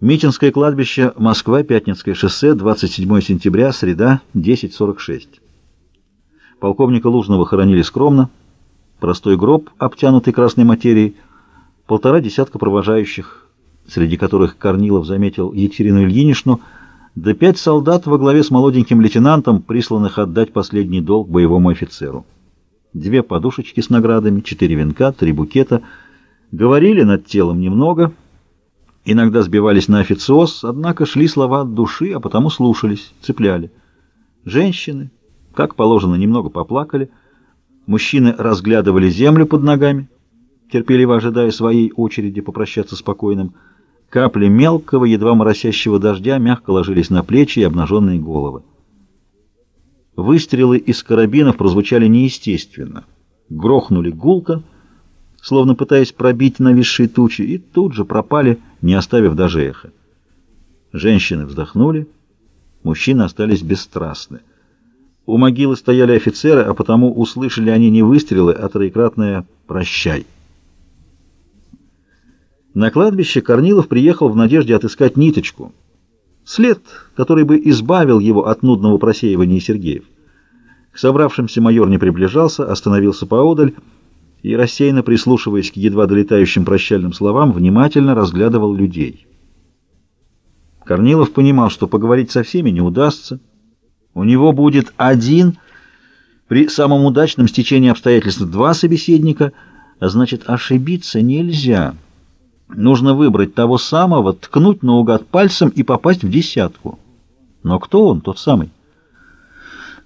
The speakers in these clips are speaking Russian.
Митинское кладбище, Москва, Пятницкое шоссе, 27 сентября, среда, 10.46. Полковника Лужного хоронили скромно. Простой гроб, обтянутый красной материей, полтора десятка провожающих, среди которых Корнилов заметил Екатерину Ильиничну, да пять солдат во главе с молоденьким лейтенантом, присланных отдать последний долг боевому офицеру. Две подушечки с наградами, четыре венка, три букета. Говорили над телом немного — Иногда сбивались на официоз, однако шли слова от души, а потому слушались, цепляли. Женщины, как положено, немного поплакали. Мужчины разглядывали землю под ногами, терпеливо ожидая своей очереди попрощаться с покойным. Капли мелкого, едва моросящего дождя мягко ложились на плечи и обнаженные головы. Выстрелы из карабинов прозвучали неестественно. Грохнули гулко — словно пытаясь пробить нависшие тучи, и тут же пропали, не оставив даже эха. Женщины вздохнули, мужчины остались бесстрастны. У могилы стояли офицеры, а потому услышали они не выстрелы, а троекратное «прощай». На кладбище Корнилов приехал в надежде отыскать ниточку, след, который бы избавил его от нудного просеивания Сергеев. К собравшимся майор не приближался, остановился поодаль, и, рассеянно прислушиваясь к едва долетающим прощальным словам, внимательно разглядывал людей. Корнилов понимал, что поговорить со всеми не удастся. У него будет один, при самом удачном стечении обстоятельств два собеседника, а значит, ошибиться нельзя. Нужно выбрать того самого, ткнуть наугад пальцем и попасть в десятку. Но кто он, тот самый?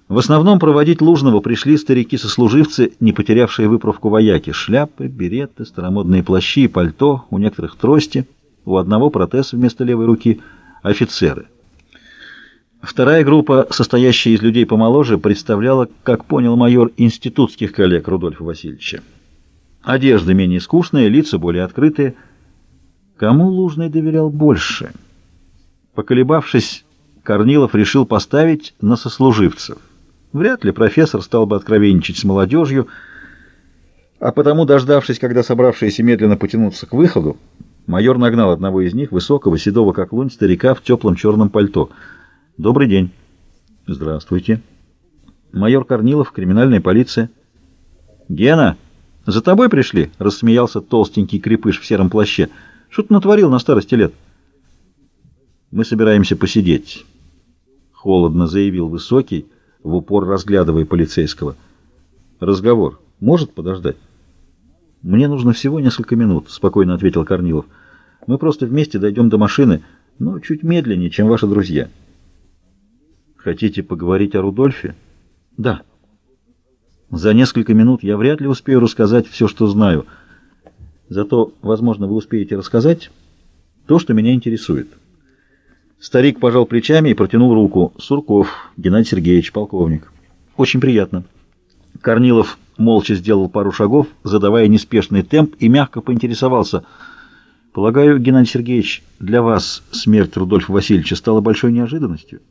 В основном проводить Лужного пришли старики-сослуживцы, не потерявшие выправку вояки. Шляпы, береты, старомодные плащи и пальто, у некоторых трости, у одного протез вместо левой руки, офицеры. Вторая группа, состоящая из людей помоложе, представляла, как понял майор, институтских коллег Рудольфа Васильевича. Одежда менее скучная, лица более открытые. Кому Лужный доверял больше? Поколебавшись, Корнилов решил поставить на сослуживцев. Вряд ли профессор стал бы откровенничать с молодежью, а потому, дождавшись, когда собравшиеся медленно потянутся к выходу, майор нагнал одного из них, высокого, седого как лунь, старика в теплом черном пальто. «Добрый день». «Здравствуйте». «Майор Корнилов, криминальная полиция». «Гена, за тобой пришли?» — рассмеялся толстенький крепыш в сером плаще. «Что ты натворил на старости лет?» «Мы собираемся посидеть», — холодно заявил высокий, — в упор разглядывая полицейского. «Разговор может подождать?» «Мне нужно всего несколько минут», — спокойно ответил Корнилов. «Мы просто вместе дойдем до машины, но чуть медленнее, чем ваши друзья». «Хотите поговорить о Рудольфе?» «Да». «За несколько минут я вряд ли успею рассказать все, что знаю. Зато, возможно, вы успеете рассказать то, что меня интересует». Старик пожал плечами и протянул руку. Сурков, Геннадий Сергеевич, полковник. Очень приятно. Корнилов молча сделал пару шагов, задавая неспешный темп, и мягко поинтересовался. Полагаю, Геннадий Сергеевич, для вас смерть Рудольфа Васильевича стала большой неожиданностью?